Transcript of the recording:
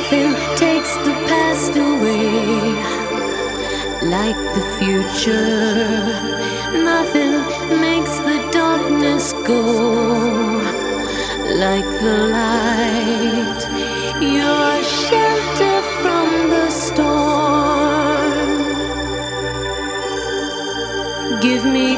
Nothing takes the past away like the future. Nothing makes the darkness go like the light. Your shelter from the storm. Give me